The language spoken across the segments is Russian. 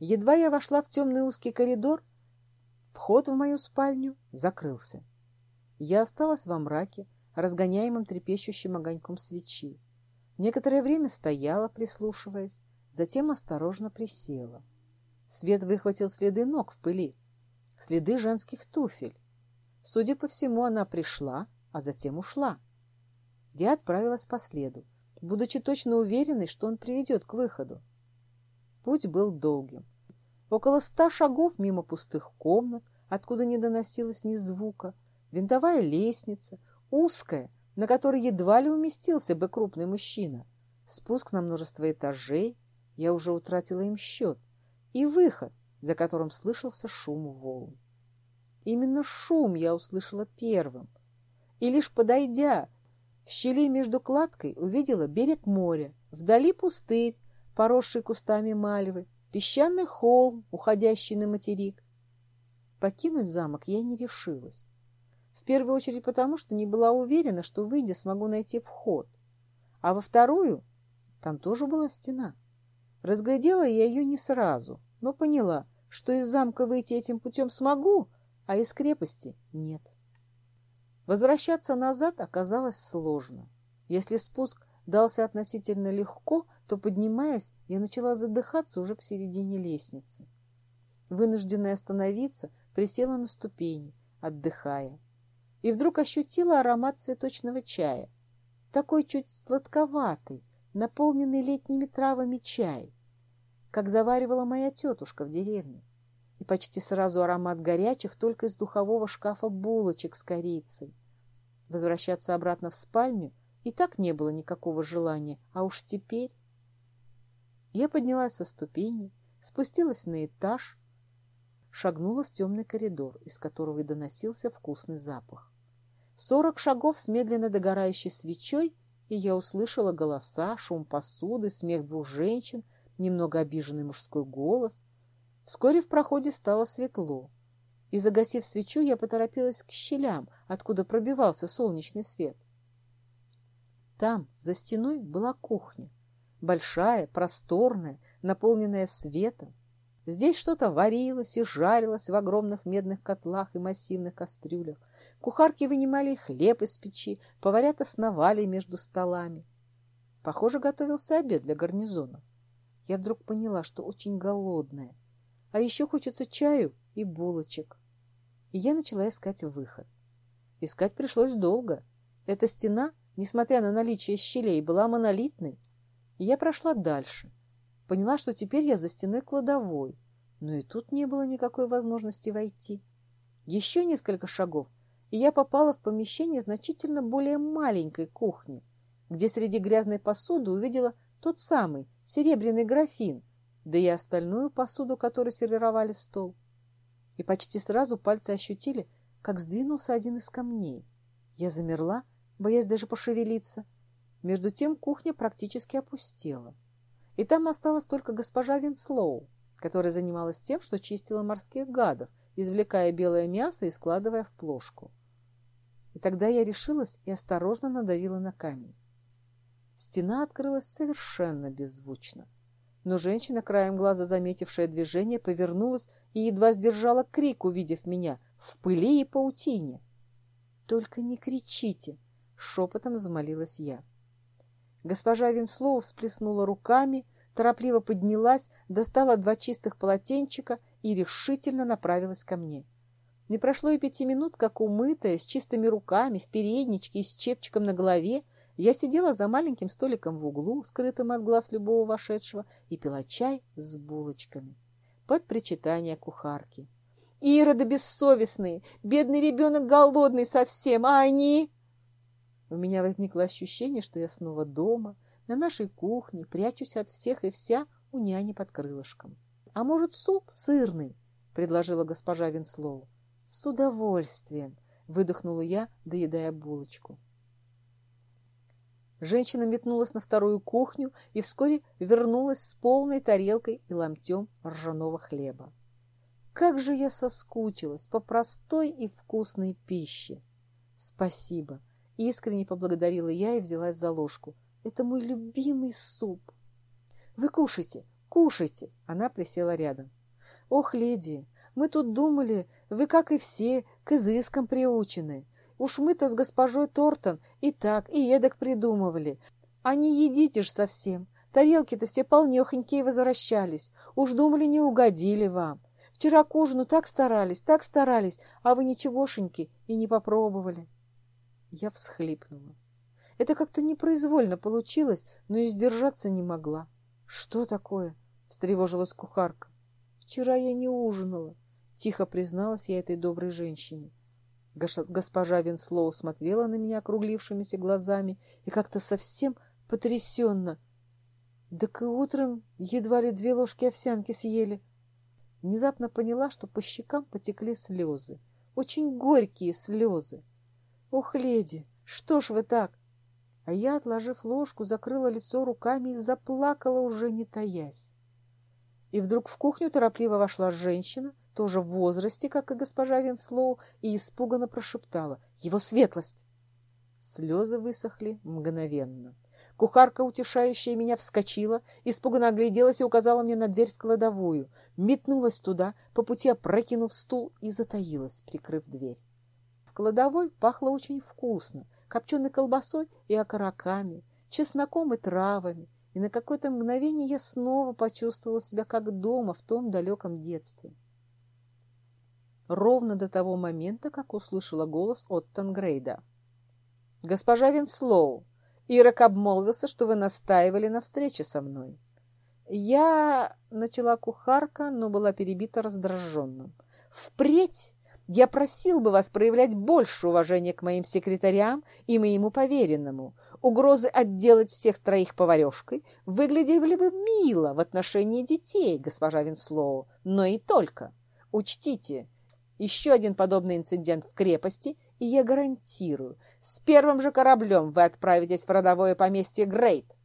Едва я вошла в темный узкий коридор, вход в мою спальню закрылся. Я осталась во мраке, разгоняемом трепещущим огоньком свечи. Некоторое время стояла, прислушиваясь, затем осторожно присела. Свет выхватил следы ног в пыли, следы женских туфель. Судя по всему, она пришла, а затем ушла. Я отправилась по следу, будучи точно уверенной, что он приведет к выходу. Путь был долгим. Около ста шагов мимо пустых комнат, откуда не доносилось ни звука, винтовая лестница, узкая, на которой едва ли уместился бы крупный мужчина, спуск на множество этажей, я уже утратила им счет, и выход, за которым слышался шум волн. Именно шум я услышала первым, и лишь подойдя в щели между кладкой, увидела берег моря, вдали пустырь, поросший кустами мальвы, песчаный холм, уходящий на материк. Покинуть замок я не решилась. В первую очередь потому, что не была уверена, что, выйдя, смогу найти вход. А во вторую там тоже была стена. Разглядела я ее не сразу, но поняла, что из замка выйти этим путем смогу, а из крепости нет. Возвращаться назад оказалось сложно. Если спуск дался относительно легко, то, поднимаясь, я начала задыхаться уже к середине лестницы. Вынужденная остановиться, присела на ступени, отдыхая. И вдруг ощутила аромат цветочного чая. Такой чуть сладковатый, наполненный летними травами чай, как заваривала моя тетушка в деревне. И почти сразу аромат горячих только из духового шкафа булочек с корицей. Возвращаться обратно в спальню и так не было никакого желания, а уж теперь... Я поднялась со ступени, спустилась на этаж, шагнула в темный коридор, из которого и доносился вкусный запах. Сорок шагов с медленно догорающей свечой, и я услышала голоса, шум посуды, смех двух женщин, немного обиженный мужской голос. Вскоре в проходе стало светло, и, загасив свечу, я поторопилась к щелям, откуда пробивался солнечный свет. Там, за стеной, была кухня. Большая, просторная, наполненная светом. Здесь что-то варилось и жарилось в огромных медных котлах и массивных кастрюлях. Кухарки вынимали хлеб из печи, поварята сновали между столами. Похоже, готовился обед для гарнизона. Я вдруг поняла, что очень голодная. А еще хочется чаю и булочек. И я начала искать выход. Искать пришлось долго. Эта стена, несмотря на наличие щелей, была монолитной. И я прошла дальше. Поняла, что теперь я за стеной кладовой. Но и тут не было никакой возможности войти. Еще несколько шагов, и я попала в помещение значительно более маленькой кухни, где среди грязной посуды увидела тот самый серебряный графин, да и остальную посуду, которой сервировали стол. И почти сразу пальцы ощутили, как сдвинулся один из камней. Я замерла, боясь даже пошевелиться. Между тем кухня практически опустела. И там осталась только госпожа Винслоу, которая занималась тем, что чистила морских гадов, извлекая белое мясо и складывая в плошку. И тогда я решилась и осторожно надавила на камень. Стена открылась совершенно беззвучно. Но женщина, краем глаза заметившая движение, повернулась и едва сдержала крик, увидев меня, в пыли и паутине. «Только не кричите!» — шепотом взмолилась я. Госпожа Винслоу всплеснула руками, торопливо поднялась, достала два чистых полотенчика и решительно направилась ко мне. Не прошло и пяти минут, как умытая, с чистыми руками, в передничке и с чепчиком на голове, я сидела за маленьким столиком в углу, скрытым от глаз любого вошедшего, и пила чай с булочками. Под причитание кухарки. «Ироды бессовестные! Бедный ребенок голодный совсем, а они...» У меня возникло ощущение, что я снова дома, на нашей кухне, прячусь от всех и вся у няни под крылышком. «А может, суп сырный?» — предложила госпожа Винслоу. «С удовольствием!» — выдохнула я, доедая булочку. Женщина метнулась на вторую кухню и вскоре вернулась с полной тарелкой и ломтем ржаного хлеба. Как же я соскучилась по простой и вкусной пище! Спасибо! Искренне поблагодарила я и взялась за ложку. Это мой любимый суп. Вы кушайте, Кушайте!» Она присела рядом. «Ох, леди, мы тут думали, вы, как и все, к изыскам приучены. Уж мы-то с госпожой Тортон и так, и эдак придумывали. А не едите ж совсем. Тарелки-то все полнехонькие возвращались. Уж думали, не угодили вам. Вчера к ужину так старались, так старались, а вы ничегошеньки и не попробовали. Я всхлипнула. Это как-то непроизвольно получилось, но и сдержаться не могла. Что такое? Встревожилась кухарка. Вчера я не ужинала. Тихо призналась я этой доброй женщине. Госпожа Винслоу смотрела на меня округлившимися глазами и как-то совсем потрясенно. Так и утром едва ли две ложки овсянки съели. Внезапно поняла, что по щекам потекли слезы. Очень горькие слезы. «Ох, леди, что ж вы так?» А я, отложив ложку, закрыла лицо руками и заплакала, уже не таясь. И вдруг в кухню торопливо вошла женщина, тоже в возрасте, как и госпожа Винслоу, и испуганно прошептала «Его светлость!». Слезы высохли мгновенно. Кухарка, утешающая меня, вскочила, испуганно огляделась и указала мне на дверь в кладовую, метнулась туда, по пути опрокинув стул и затаилась, прикрыв дверь. Кладовой пахло очень вкусно, копченой колбасой и окороками, чесноком и травами, и на какое-то мгновение я снова почувствовала себя как дома в том далеком детстве. Ровно до того момента, как услышала голос от Тангрейда. «Госпожа Винслоу, Ирок обмолвился, что вы настаивали на встрече со мной. Важно начала кухарка, но была перебита раздраженным. Впредь я просил бы вас проявлять больше уважения к моим секретарям и моему поверенному. Угрозы отделать всех троих поварешкой выглядели бы мило в отношении детей, госпожа Винслоу, но и только. Учтите, еще один подобный инцидент в крепости, и я гарантирую, с первым же кораблем вы отправитесь в родовое поместье Грейт.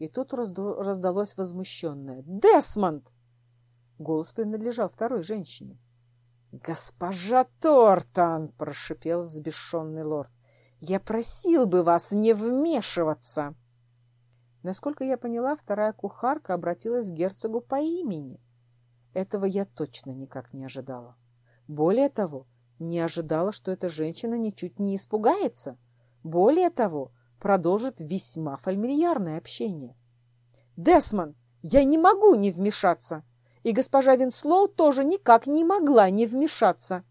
И тут раздалось возмущенное. «Десмонд!» Голос принадлежал второй женщине. «Госпожа Тортон!» — прошипел взбешенный лорд. «Я просил бы вас не вмешиваться!» Насколько я поняла, вторая кухарка обратилась к герцогу по имени. Этого я точно никак не ожидала. Более того, не ожидала, что эта женщина ничуть не испугается. Более того, продолжит весьма фамильярное общение. «Десмон, я не могу не вмешаться!» И госпожа Винслоу тоже никак не могла не вмешаться.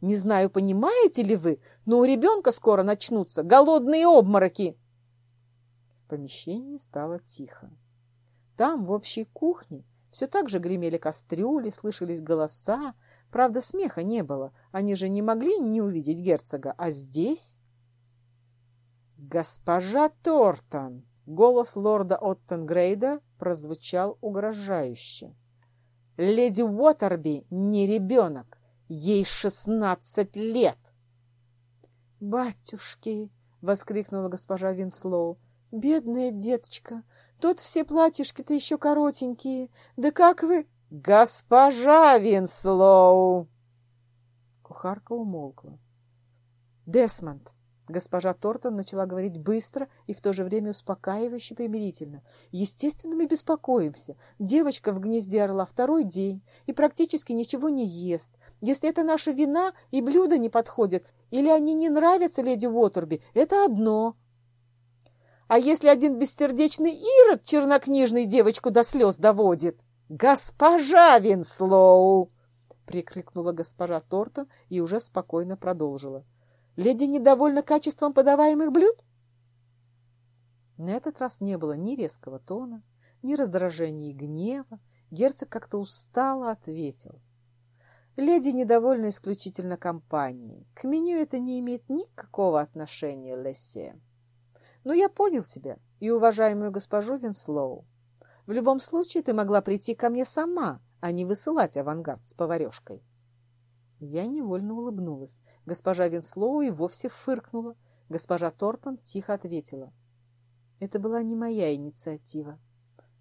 Не знаю, понимаете ли вы, но у ребенка скоро начнутся голодные обмороки. В помещении стало тихо. Там, в общей кухне, все так же гремели кастрюли, слышались голоса. Правда, смеха не было. Они же не могли не увидеть герцога. А здесь... «Госпожа Тортон!» Голос лорда Оттенгрейда прозвучал угрожающе. Леди Уотерби не ребенок, ей шестнадцать лет. «Батюшки!» — воскликнула госпожа Винслоу. «Бедная деточка! Тут все платьишки-то еще коротенькие. Да как вы...» «Госпожа Винслоу!» Кухарка умолкла. «Десмонд, Госпожа Тортон начала говорить быстро и в то же время успокаивающе примирительно. «Естественно, мы беспокоимся. Девочка в гнезде орла второй день и практически ничего не ест. Если это наша вина и блюда не подходят, или они не нравятся леди Уотерби, это одно. А если один бессердечный Ирод чернокнижный девочку до слез доводит? Госпожа Винслоу!» прикрикнула госпожа Тортон и уже спокойно продолжила. Леди недовольна качеством подаваемых блюд? На этот раз не было ни резкого тона, ни раздражения и гнева. Герцог как-то устало ответил. Леди недовольна исключительно компанией. К меню это не имеет никакого отношения, Лессе. Но я понял тебя и уважаемую госпожу Винслоу. В любом случае ты могла прийти ко мне сама, а не высылать авангард с поварешкой. Я невольно улыбнулась. Госпожа Винслоу и вовсе фыркнула. Госпожа Тортон тихо ответила. Это была не моя инициатива.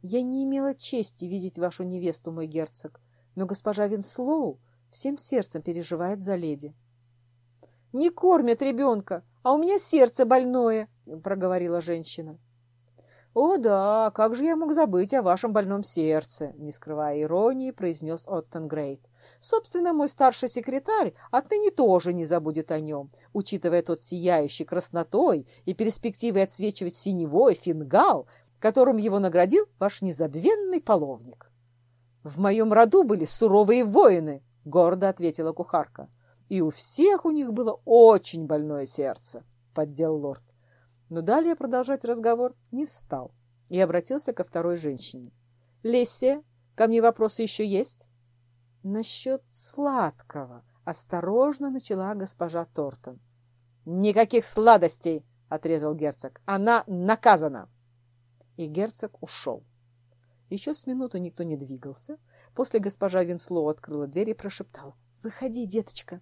Я не имела чести видеть вашу невесту, мой герцог, но госпожа Винслоу всем сердцем переживает за леди. — Не кормят ребенка, а у меня сердце больное, — проговорила женщина. «О да, как же я мог забыть о вашем больном сердце?» Не скрывая иронии, произнес Оттон Грейт. «Собственно, мой старший секретарь отныне тоже не забудет о нем, учитывая тот сияющий краснотой и перспективой отсвечивать синевой фингал, которым его наградил ваш незабвенный половник». «В моем роду были суровые воины», — гордо ответила кухарка. «И у всех у них было очень больное сердце», — поддел лорд но далее продолжать разговор не стал и обратился ко второй женщине. «Лессия, ко мне вопросы еще есть?» «Насчет сладкого», — осторожно начала госпожа Тортон. «Никаких сладостей!» — отрезал герцог. «Она наказана!» И герцог ушел. Еще с минуту никто не двигался. После госпожа Винслоу открыла дверь и прошептала. «Выходи, деточка!»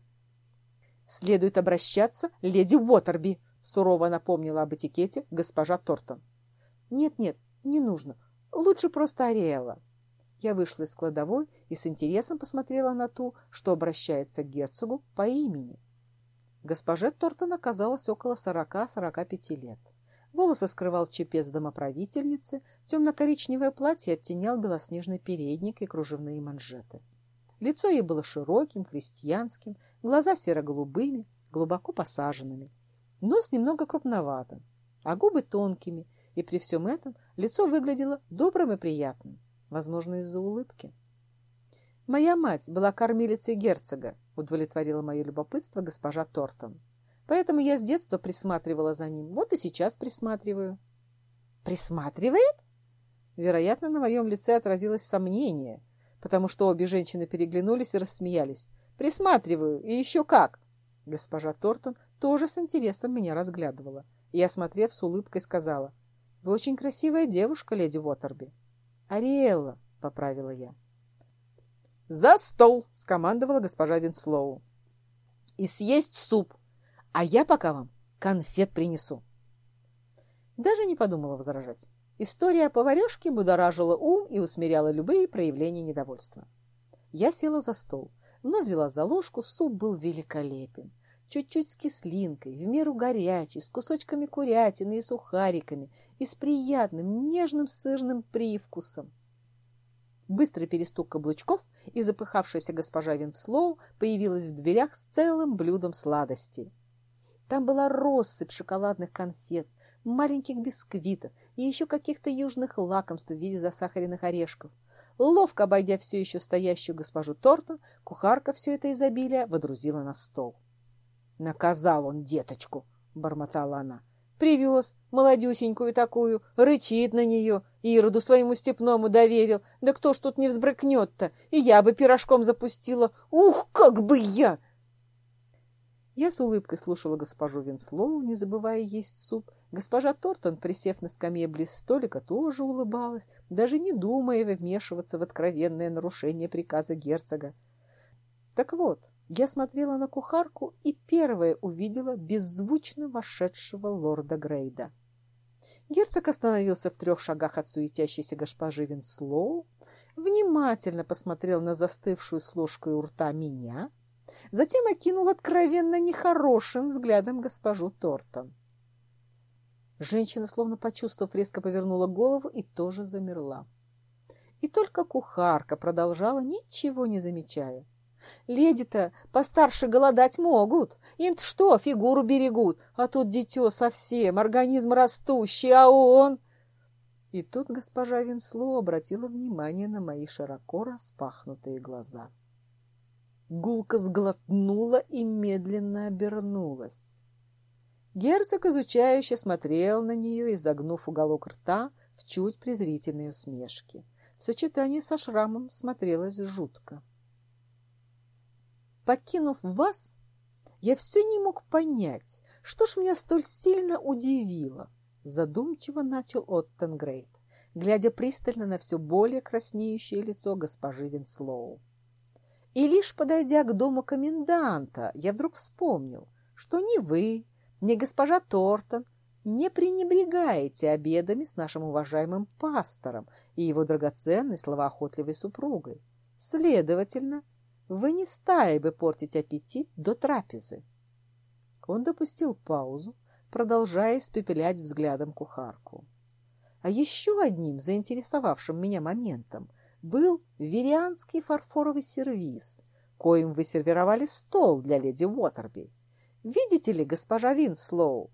«Следует обращаться леди Уотерби!» Сурово напомнила об этикете госпожа Тортон. «Нет-нет, не нужно. Лучше просто Ариэла». Я вышла из кладовой и с интересом посмотрела на ту, что обращается к герцогу по имени. Госпоже Тортон оказалось около сорока-сорока пяти лет. Волосы скрывал чепец домоправительницы, темно-коричневое платье оттенял белоснежный передник и кружевные манжеты. Лицо ей было широким, крестьянским, глаза серо-голубыми, глубоко посаженными. Нос немного крупноватым, а губы тонкими, и при всем этом лицо выглядело добрым и приятным, возможно, из-за улыбки. «Моя мать была кормилицей герцога», — удовлетворила мое любопытство госпожа Тортон. «Поэтому я с детства присматривала за ним. Вот и сейчас присматриваю». «Присматривает?» Вероятно, на моем лице отразилось сомнение, потому что обе женщины переглянулись и рассмеялись. «Присматриваю, и еще как!» Госпожа Тортон тоже с интересом меня разглядывала и, осмотрев с улыбкой, сказала, «Вы очень красивая девушка, леди Уотерби». «Ариэлла», — поправила я. «За стол!» — скомандовала госпожа Винслоу. «И съесть суп, а я пока вам конфет принесу». Даже не подумала возражать. История о поварешке будоражила ум и усмиряла любые проявления недовольства. Я села за стол, но взяла за ложку, суп был великолепен чуть-чуть с кислинкой, в меру горячий, с кусочками курятины и сухариками и с приятным нежным сырным привкусом. Быстрый перестук каблучков, и запыхавшаяся госпожа Винслоу появилась в дверях с целым блюдом сладостей. Там была россыпь шоколадных конфет, маленьких бисквитов и еще каких-то южных лакомств в виде засахаренных орешков. Ловко обойдя все еще стоящую госпожу Тортон, кухарка все это изобилие водрузила на стол. Наказал он деточку, бормотала она. Привез молодюсенькую такую, рычит на нее, Ироду своему степному доверил. Да кто ж тут не взбрыкнет-то? И я бы пирожком запустила. Ух, как бы я! Я с улыбкой слушала госпожу Винслоу, не забывая есть суп. Госпожа Тортон, присев на скамье близ столика, тоже улыбалась, даже не думая вмешиваться в откровенное нарушение приказа герцога. Так вот, я смотрела на кухарку и первая увидела беззвучно вошедшего лорда Грейда. Герцог остановился в трех шагах от суетящейся госпожи Винслоу, внимательно посмотрел на застывшую с ложкой у рта меня, затем окинул откровенно нехорошим взглядом госпожу Тортон. Женщина, словно почувствовав, резко повернула голову и тоже замерла. И только кухарка продолжала, ничего не замечая. Леди-то постарше голодать могут. Им-то что, фигуру берегут, а тут дитё совсем, организм растущий, а он... И тут госпожа Винсло обратила внимание на мои широко распахнутые глаза. Гулка сглотнула и медленно обернулась. Герцог изучающе смотрел на нее, изогнув уголок рта в чуть презрительной усмешке. В сочетании со шрамом смотрелось жутко. Покинув вас, я все не мог понять, что ж меня столь сильно удивило. Задумчиво начал Оттенгрейд, глядя пристально на все более краснеющее лицо госпожи Винслоу. И лишь подойдя к дому коменданта, я вдруг вспомнил, что ни вы, ни госпожа Тортон не пренебрегаете обедами с нашим уважаемым пастором и его драгоценной словоохотливой супругой. Следовательно, вы не стали бы портить аппетит до трапезы. Он допустил паузу, продолжая испепелять взглядом кухарку. А еще одним заинтересовавшим меня моментом был верианский фарфоровый сервиз, коим вы сервировали стол для леди Уотерби. Видите ли, госпожа Винслоу,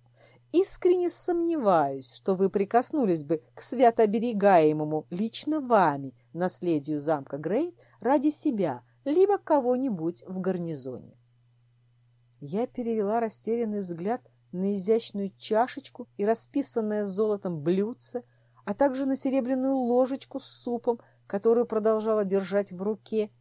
искренне сомневаюсь, что вы прикоснулись бы к свято лично вами наследию замка Грейт ради себя, либо кого-нибудь в гарнизоне. Я перевела растерянный взгляд на изящную чашечку и расписанное золотом блюдце, а также на серебряную ложечку с супом, которую продолжала держать в руке,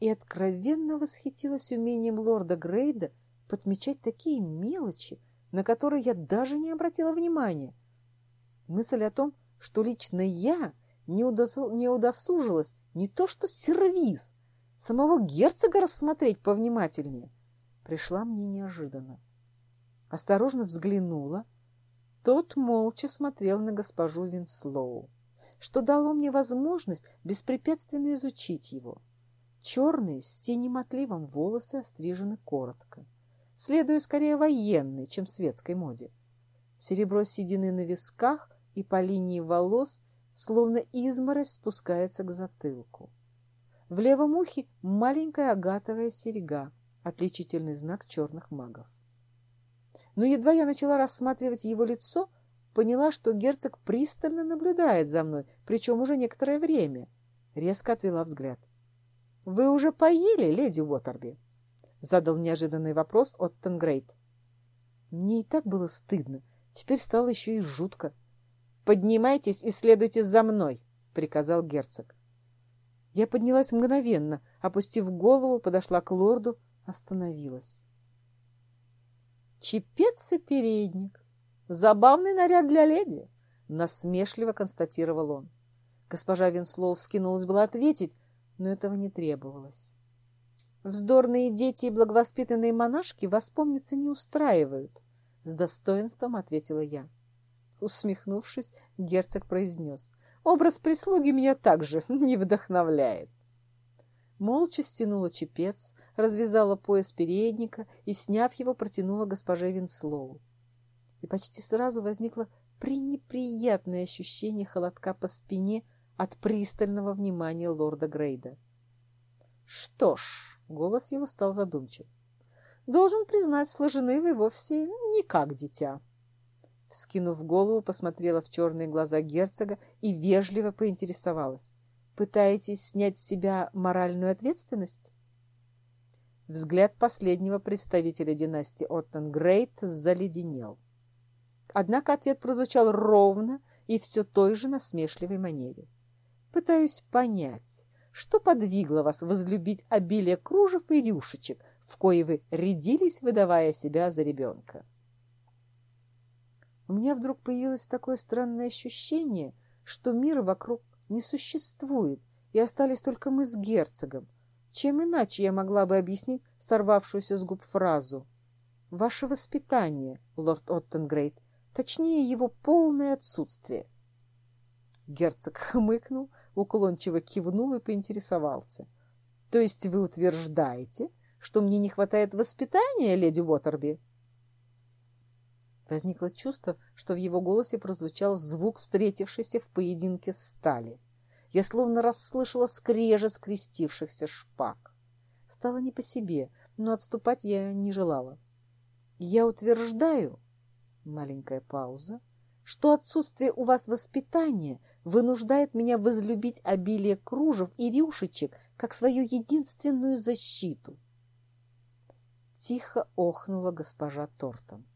и откровенно восхитилась умением лорда Грейда подмечать такие мелочи, на которые я даже не обратила внимания. Мысль о том, что лично я не, удосу... не удосужилась не то что сервиз, самого герцога рассмотреть повнимательнее, пришла мне неожиданно. Осторожно взглянула, тот молча смотрел на госпожу Винслоу, что дало мне возможность беспрепятственно изучить его. Черные с синим отливом волосы острижены коротко, следуя скорее военной, чем светской моде. Серебро седины на висках и по линии волос словно изморозь спускается к затылку. В левом ухе маленькая агатовая серьга, отличительный знак черных магов. Но едва я начала рассматривать его лицо, поняла, что герцог пристально наблюдает за мной, причем уже некоторое время. Резко отвела взгляд. — Вы уже поели, леди Уотерби? — задал неожиданный вопрос от Тенгрейт. Мне и так было стыдно, теперь стало еще и жутко. — Поднимайтесь и следуйте за мной, — приказал герцог. Я поднялась мгновенно, опустив голову, подошла к лорду, остановилась. Чепец и передник. Забавный наряд для леди, насмешливо констатировал он. Госпожа Винслоу вскинулась было ответить, но этого не требовалось. Вздорные дети и благовоспитанные монашки вас, не устраивают, с достоинством ответила я. Усмехнувшись, герцог произнес, образ прислуги меня также не вдохновляет молча стянула чепец, развязала пояс передника и, сняв его, протянула госпоже Винслоу. И почти сразу возникло пренеприятное ощущение холодка по спине от пристального внимания лорда Грейда. «Что ж», — голос его стал задумчив, — «должен признать, сложены вы вовсе не как дитя». Вскинув голову, посмотрела в черные глаза герцога и вежливо поинтересовалась. Пытаетесь снять с себя моральную ответственность? Взгляд последнего представителя династии Оттенгрейт заледенел. Однако ответ прозвучал ровно и все той же насмешливой манере. Пытаюсь понять, что подвигло вас возлюбить обилие кружев и рюшечек, в кои вы рядились, выдавая себя за ребенка. У меня вдруг появилось такое странное ощущение, что мир вокруг не существует, и остались только мы с герцогом. Чем иначе я могла бы объяснить сорвавшуюся с губ фразу? Ваше воспитание, лорд Оттенгрейд, точнее его полное отсутствие. Герцог хмыкнул, уклончиво кивнул и поинтересовался. То есть вы утверждаете, что мне не хватает воспитания, леди Уотерби? Возникло чувство, что в его голосе прозвучал звук, встретившийся в поединке стали. Я словно расслышала скрежет скрестившихся шпаг. Стало не по себе, но отступать я не желала. Я утверждаю, маленькая пауза, что отсутствие у вас воспитания вынуждает меня возлюбить обилие кружев и рюшечек как свою единственную защиту. Тихо охнула госпожа Тортон.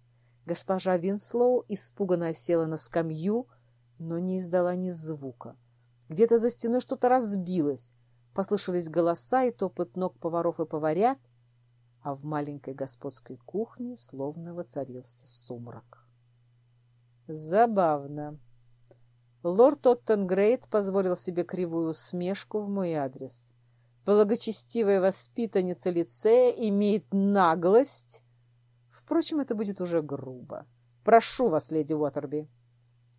Госпожа Винслоу испуганно села на скамью, но не издала ни звука. Где-то за стеной что-то разбилось. Послышались голоса и топот ног поваров и поварят, а в маленькой господской кухне словно воцарился сумрак. Забавно. Лорд Оттенгрейд позволил себе кривую усмешку в мой адрес. Благочестивая воспитанница лицея имеет наглость Впрочем, это будет уже грубо. Прошу вас, леди Уотерби.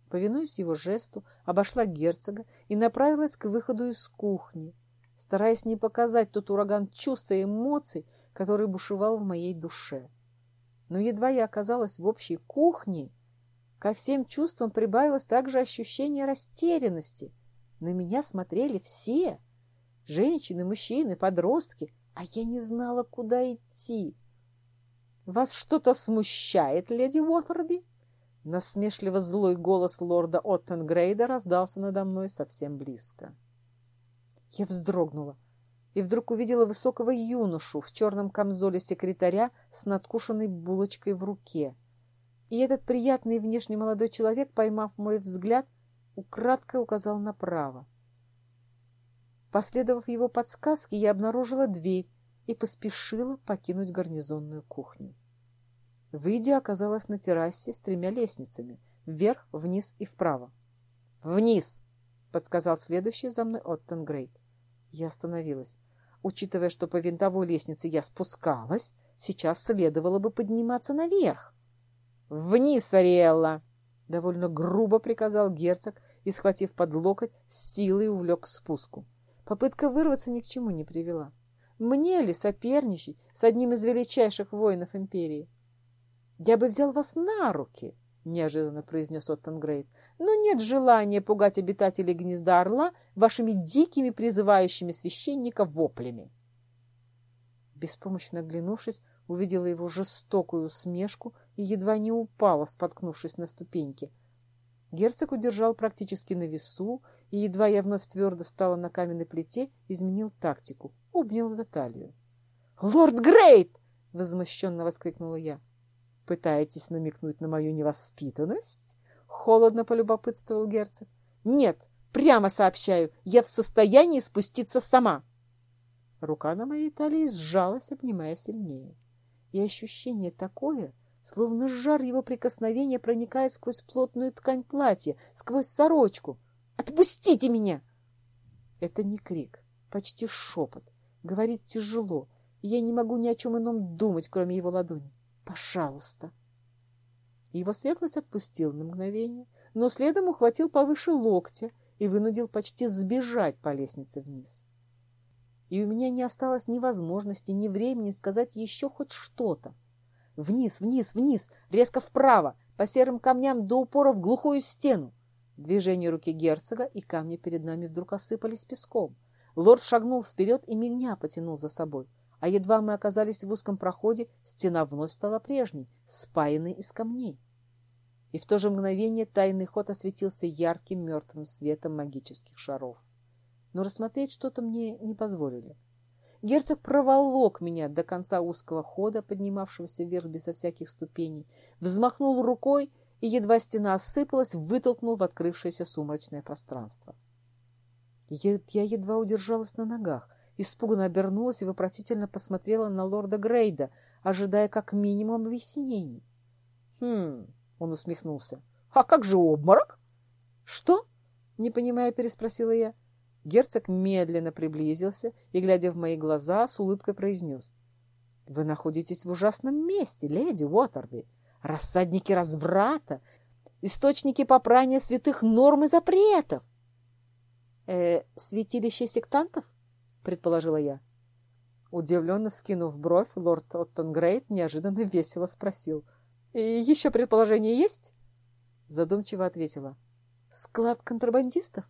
Повинуясь его жесту, обошла герцога и направилась к выходу из кухни, стараясь не показать тот ураган чувств и эмоций, который бушевал в моей душе. Но едва я оказалась в общей кухне, Ко всем чувствам прибавилось также ощущение растерянности. На меня смотрели все. Женщины, мужчины, подростки. А я не знала, куда идти. «Вас что-то смущает, леди Уотерби?» Насмешливо злой голос лорда Оттенгрейда раздался надо мной совсем близко. Я вздрогнула и вдруг увидела высокого юношу в черном камзоле секретаря с надкушенной булочкой в руке. И этот приятный внешне молодой человек, поймав мой взгляд, украдкой указал направо. Последовав его подсказке, я обнаружила дверь и поспешила покинуть гарнизонную кухню. Выйдя, оказалась на террасе с тремя лестницами — вверх, вниз и вправо. «Вниз!» — подсказал следующий за мной Оттенгрейд. Я остановилась. Учитывая, что по винтовой лестнице я спускалась, сейчас следовало бы подниматься наверх. «Вниз, Ариэлла!» — довольно грубо приказал герцог и, схватив под локоть, с силой увлек к спуску. Попытка вырваться ни к чему не привела. Мне ли соперничать с одним из величайших воинов империи? «Я бы взял вас на руки», — неожиданно произнес Оттенгрейд. «Но нет желания пугать обитателей гнезда орла вашими дикими призывающими священника воплями». Беспомощно оглянувшись, увидела его жестокую усмешку и едва не упала, споткнувшись на ступеньке. Герцог удержал практически на весу, и едва я вновь твердо встала на каменной плите, изменил тактику, обнял за талию. «Лорд Грейт!» — возмущенно воскликнула я. Пытаетесь намекнуть на мою невоспитанность? Холодно полюбопытствовал герцог. Нет, прямо сообщаю, я в состоянии спуститься сама. Рука на моей талии сжалась, обнимая сильнее. И ощущение такое, словно жар его прикосновения проникает сквозь плотную ткань платья, сквозь сорочку. «Отпустите меня!» Это не крик, почти шепот. Говорит тяжело, и я не могу ни о чем ином думать, кроме его ладони. Пожалуйста. Его светлость отпустил на мгновение, но следом ухватил повыше локтя и вынудил почти сбежать по лестнице вниз. И у меня не осталось ни возможности, ни времени сказать еще хоть что-то. Вниз, вниз, вниз, резко вправо, по серым камням до упора в глухую стену. Движение руки герцога, и камни перед нами вдруг осыпались песком. Лорд шагнул вперед и меня потянул за собой а едва мы оказались в узком проходе, стена вновь стала прежней, спаянной из камней. И в то же мгновение тайный ход осветился ярким мертвым светом магических шаров. Но рассмотреть что-то мне не позволили. Герцог проволок меня до конца узкого хода, поднимавшегося вверх безо всяких ступеней, взмахнул рукой, и едва стена осыпалась, вытолкнул в открывшееся сумрачное пространство. Я, я едва удержалась на ногах, испуганно обернулась и вопросительно посмотрела на лорда Грейда, ожидая как минимум объяснений. «Хм...» — он усмехнулся. «А как же обморок?» «Что?» — не понимая, переспросила я. Герцог медленно приблизился и, глядя в мои глаза, с улыбкой произнес. «Вы находитесь в ужасном месте, леди Уотерби. Рассадники разврата, источники попрания святых норм и запретов». «Э, святилище сектантов?» — предположила я. Удивленно вскинув бровь, лорд Оттенгрейд неожиданно весело спросил. «И еще предположение есть?» Задумчиво ответила. «Склад контрабандистов?»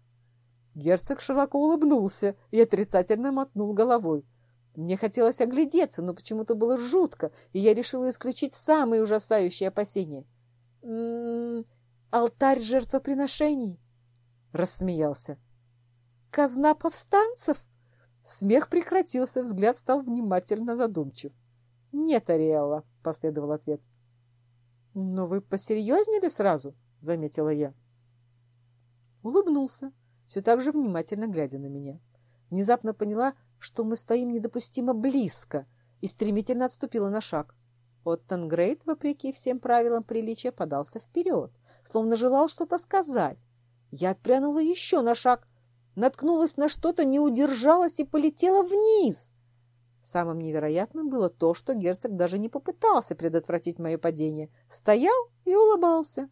Герцог широко улыбнулся и отрицательно мотнул головой. Мне хотелось оглядеться, но почему-то было жутко, и я решила исключить самые ужасающие опасения. «М -м -м, «Алтарь жертвоприношений!» — рассмеялся. «Казна повстанцев?» Смех прекратился, взгляд стал внимательно задумчив. «Нет, Ариэлла», — последовал ответ. «Но вы посерьезнели сразу?» — заметила я. Улыбнулся, все так же внимательно глядя на меня. Внезапно поняла, что мы стоим недопустимо близко, и стремительно отступила на шаг. Оттенгрейд, вопреки всем правилам приличия, подался вперед, словно желал что-то сказать. Я отпрянула еще на шаг, наткнулась на что-то, не удержалась и полетела вниз. Самым невероятным было то, что герцог даже не попытался предотвратить мое падение. Стоял и улыбался.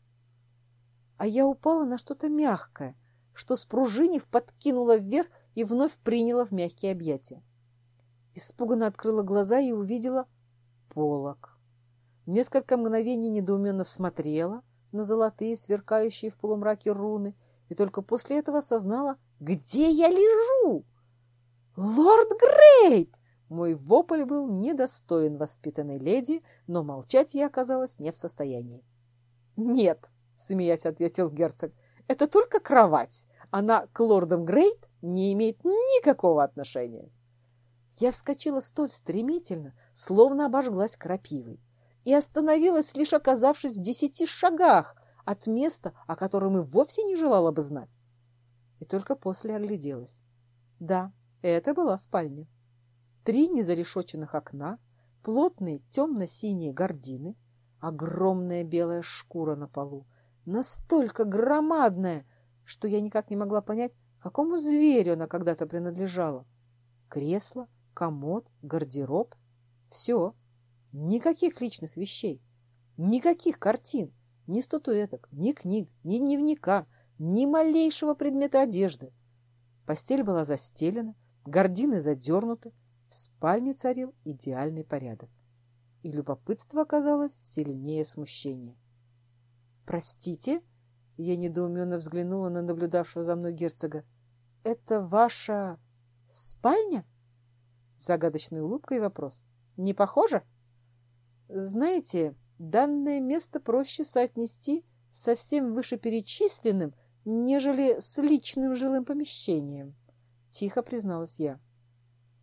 А я упала на что-то мягкое, что, спружинив, подкинула вверх и вновь приняла в мягкие объятия. Испуганно открыла глаза и увидела полок. Несколько мгновений недоуменно смотрела, на золотые, сверкающие в полумраке руны, и только после этого осознала, где я лежу. «Лорд Грейт!» Мой вопль был недостоин воспитанной леди, но молчать я оказалась не в состоянии. «Нет», — смеясь ответил герцог, — «это только кровать. Она к лордам Грейт не имеет никакого отношения». Я вскочила столь стремительно, словно обожглась крапивой, и остановилась, лишь оказавшись в десяти шагах от места, о котором и вовсе не желала бы знать. И только после огляделась. Да, это была спальня. Три незарешоченных окна, плотные темно-синие гардины, огромная белая шкура на полу, настолько громадная, что я никак не могла понять, какому зверю она когда-то принадлежала. Кресло, комод, гардероб — все. Никаких личных вещей, никаких картин, ни статуэток, ни книг, ни дневника, ни малейшего предмета одежды. Постель была застелена, гардины задернуты, в спальне царил идеальный порядок. И любопытство оказалось сильнее смущения. «Простите?» — я недоуменно взглянула на наблюдавшего за мной герцога. «Это ваша спальня?» Загадочной улыбкой вопрос. «Не похоже?» «Знаете, данное место проще соотнести со всем вышеперечисленным, нежели с личным жилым помещением», — тихо призналась я.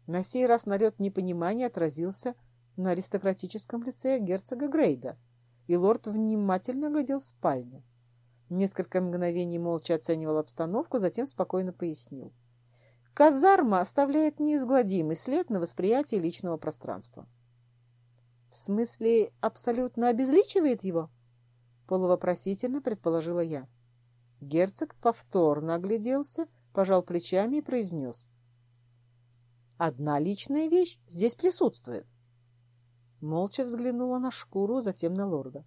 На сей раз налет непонимания отразился на аристократическом лице герцога Грейда, и лорд внимательно глядел спальню. Несколько мгновений молча оценивал обстановку, затем спокойно пояснил. Казарма оставляет неизгладимый след на восприятии личного пространства. В смысле, абсолютно обезличивает его? Полувопросительно предположила я. Герцог повторно огляделся, пожал плечами и произнес. Одна личная вещь здесь присутствует. Молча взглянула на шкуру, затем на лорда.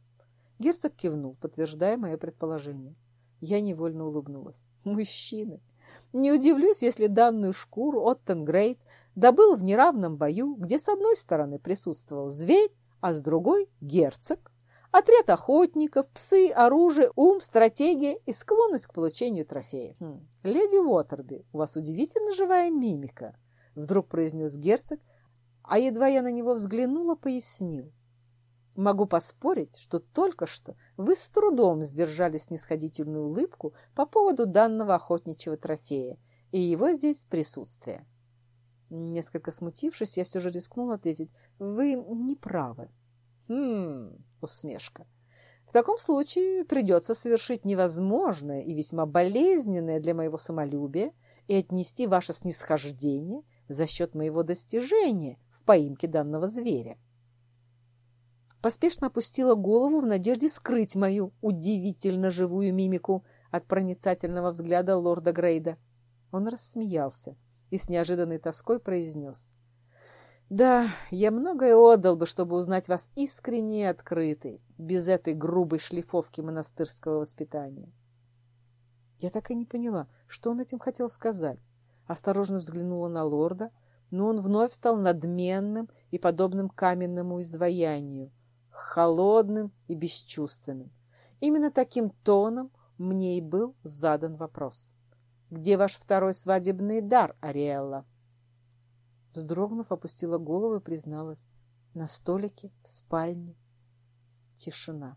Герцог кивнул, подтверждая мое предположение. Я невольно улыбнулась. Мужчины! Не удивлюсь, если данную шкуру Оттенгрейд добыл в неравном бою, где с одной стороны присутствовал зверь, а с другой — герцог, отряд охотников, псы, оружие, ум, стратегия и склонность к получению трофеев. Хм. «Леди Уотерби, у вас удивительно живая мимика», — вдруг произнес герцог, а едва я на него взглянула, пояснил. Могу поспорить, что только что вы с трудом сдержали снисходительную улыбку по поводу данного охотничьего трофея и его здесь присутствия. Несколько смутившись, я все же рискнула ответить, вы не правы. Хм, усмешка. В таком случае придется совершить невозможное и весьма болезненное для моего самолюбия и отнести ваше снисхождение за счет моего достижения в поимке данного зверя поспешно опустила голову в надежде скрыть мою удивительно живую мимику от проницательного взгляда лорда Грейда. Он рассмеялся и с неожиданной тоской произнес. «Да, я многое отдал бы, чтобы узнать вас искренне и открытой, без этой грубой шлифовки монастырского воспитания». Я так и не поняла, что он этим хотел сказать. Осторожно взглянула на лорда, но он вновь стал надменным и подобным каменному изваянию, холодным и бесчувственным. Именно таким тоном мне и был задан вопрос. «Где ваш второй свадебный дар, Ариэлла?» Вздрогнув, опустила голову и призналась. На столике, в спальне. Тишина.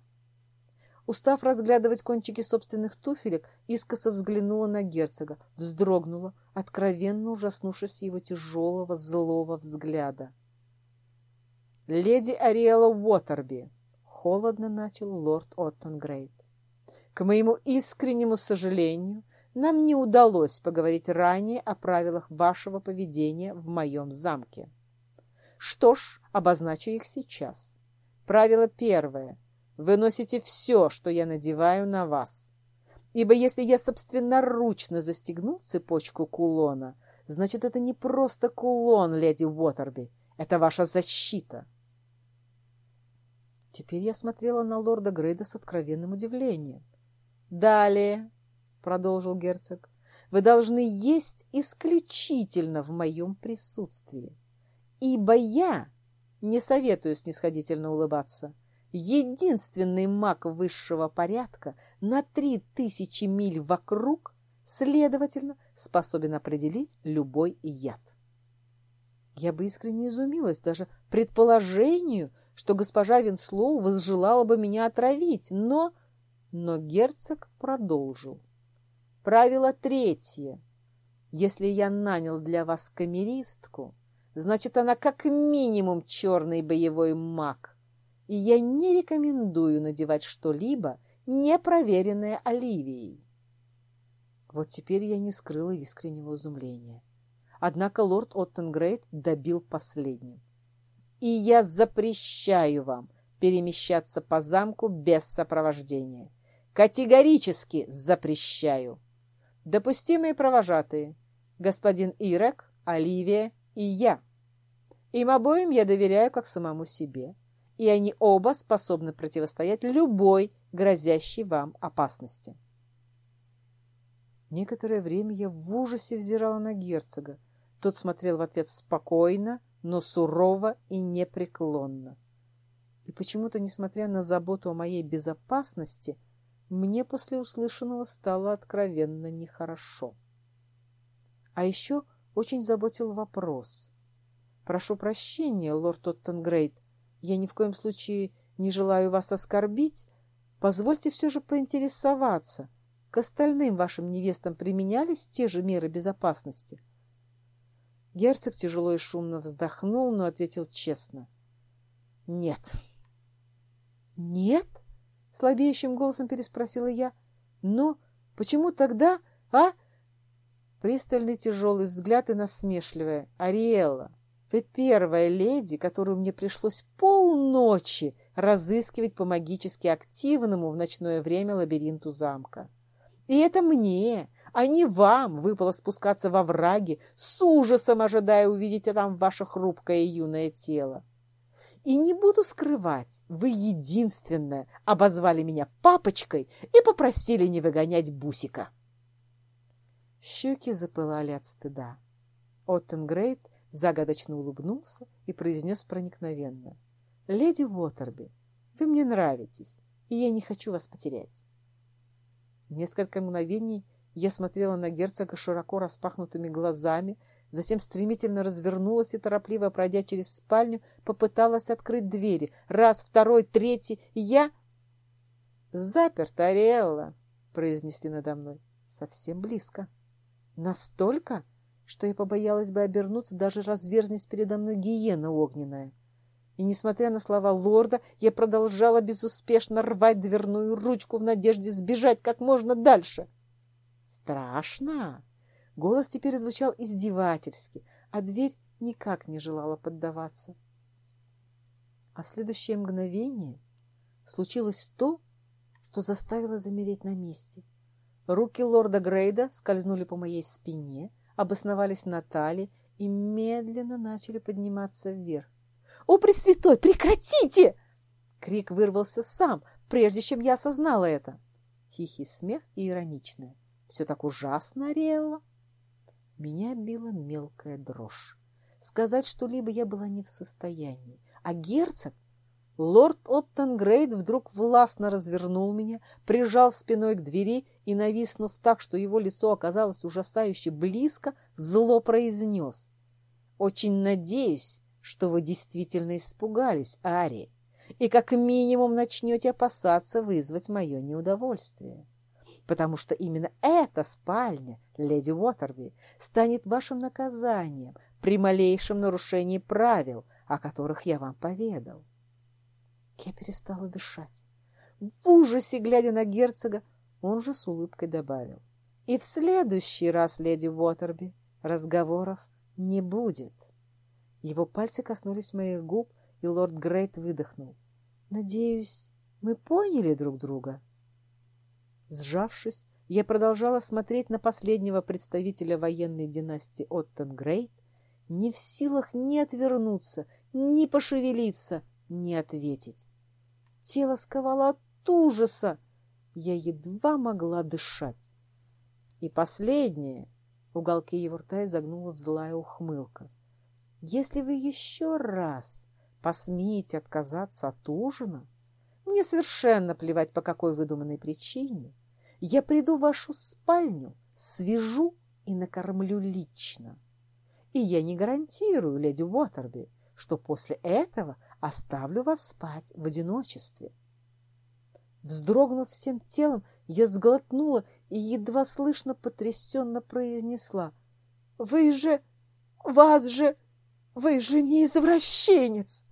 Устав разглядывать кончики собственных туфелек, искоса взглянула на герцога, вздрогнула, откровенно ужаснувшись его тяжелого, злого взгляда. «Леди Ариэла Уотерби», — холодно начал лорд Оттонгрейд. «К моему искреннему сожалению, нам не удалось поговорить ранее о правилах вашего поведения в моем замке. Что ж, обозначу их сейчас. Правило первое. Вы носите все, что я надеваю на вас. Ибо если я собственноручно застегну цепочку кулона, значит, это не просто кулон, леди Уотерби, это ваша защита. Теперь я смотрела на лорда Грейда с откровенным удивлением. «Далее», — продолжил герцог, — «вы должны есть исключительно в моем присутствии, ибо я, не советую снисходительно улыбаться, единственный маг высшего порядка на три тысячи миль вокруг, следовательно, способен определить любой яд. Я бы искренне изумилась даже предположению, что госпожа Винслоу возжелала бы меня отравить, но... Но герцог продолжил. Правило третье. Если я нанял для вас камеристку, значит, она как минимум черный боевой маг, и я не рекомендую надевать что-либо, не проверенное Оливией. Вот теперь я не скрыла искреннего изумления. Однако лорд Оттенгрейд добил последним. «И я запрещаю вам перемещаться по замку без сопровождения. Категорически запрещаю. Допустимые провожатые. Господин Ирек, Оливия и я. Им обоим я доверяю как самому себе, и они оба способны противостоять любой грозящей вам опасности». Некоторое время я в ужасе взирала на герцога, тот смотрел в ответ спокойно, но сурово и непреклонно. И почему-то, несмотря на заботу о моей безопасности, мне после услышанного стало откровенно нехорошо. А еще очень заботил вопрос. «Прошу прощения, лорд Оттенгрейд, я ни в коем случае не желаю вас оскорбить. Позвольте все же поинтересоваться, к остальным вашим невестам применялись те же меры безопасности?» Герцог тяжело и шумно вздохнул, но ответил честно. «Нет». «Нет?» — слабеющим голосом переспросила я. «Но почему тогда, а?» Пристальный тяжелый взгляд и насмешливая. «Ариэлла, вы первая леди, которую мне пришлось полночи разыскивать по магически активному в ночное время лабиринту замка. И это мне, а не вам выпало спускаться во враги, с ужасом ожидая увидеть там ваше хрупкое юное тело. И не буду скрывать, вы единственное обозвали меня папочкой и попросили не выгонять Бусика. Щеки запылали от стыда. Оттенгрейд загадочно улыбнулся и произнес проникновенно. «Леди Уотерби, вы мне нравитесь, и я не хочу вас потерять». Несколько мгновений я смотрела на герцога широко распахнутыми глазами, затем стремительно развернулась и, торопливо пройдя через спальню, попыталась открыть двери. Раз, второй, третий. Я... «Заперта, Ариэлла!» — произнесли надо мной. Совсем близко. Настолько, что я побоялась бы обернуться, даже разверзнись передо мной гиена огненная. И, несмотря на слова лорда, я продолжала безуспешно рвать дверную ручку в надежде сбежать как можно дальше. — Страшно? Голос теперь звучал издевательски, а дверь никак не желала поддаваться. А в следующее мгновение случилось то, что заставило замереть на месте. Руки лорда Грейда скользнули по моей спине, обосновались на талии и медленно начали подниматься вверх. «О, Пресвятой, прекратите!» Крик вырвался сам, прежде чем я осознала это. Тихий смех и ироничное. Все так ужасно, Ариэлла. Меня била мелкая дрожь. Сказать что-либо я была не в состоянии. А герцог, лорд Оттенгрейд, вдруг властно развернул меня, прижал спиной к двери и, нависнув так, что его лицо оказалось ужасающе близко, зло произнес. «Очень надеюсь, что вы действительно испугались, Ари, и как минимум начнете опасаться вызвать мое неудовольствие» потому что именно эта спальня, леди Уотерби, станет вашим наказанием при малейшем нарушении правил, о которых я вам поведал. Я перестала дышать. В ужасе, глядя на герцога, он же с улыбкой добавил. И в следующий раз, леди Уотерби, разговоров не будет. Его пальцы коснулись моих губ, и лорд Грейт выдохнул. «Надеюсь, мы поняли друг друга?» Сжавшись, я продолжала смотреть на последнего представителя военной династии Оттенгрейд, не в силах ни отвернуться, ни пошевелиться, ни ответить. Тело сковало от ужаса. Я едва могла дышать. И последнее, уголки его рта изогнула злая ухмылка. Если вы еще раз посмеете отказаться от ужина, Мне совершенно плевать, по какой выдуманной причине. Я приду в вашу спальню, свяжу и накормлю лично. И я не гарантирую, леди Уотерби, что после этого оставлю вас спать в одиночестве. Вздрогнув всем телом, я сглотнула и едва слышно потрясенно произнесла. — Вы же... вас же... вы же не извращенец!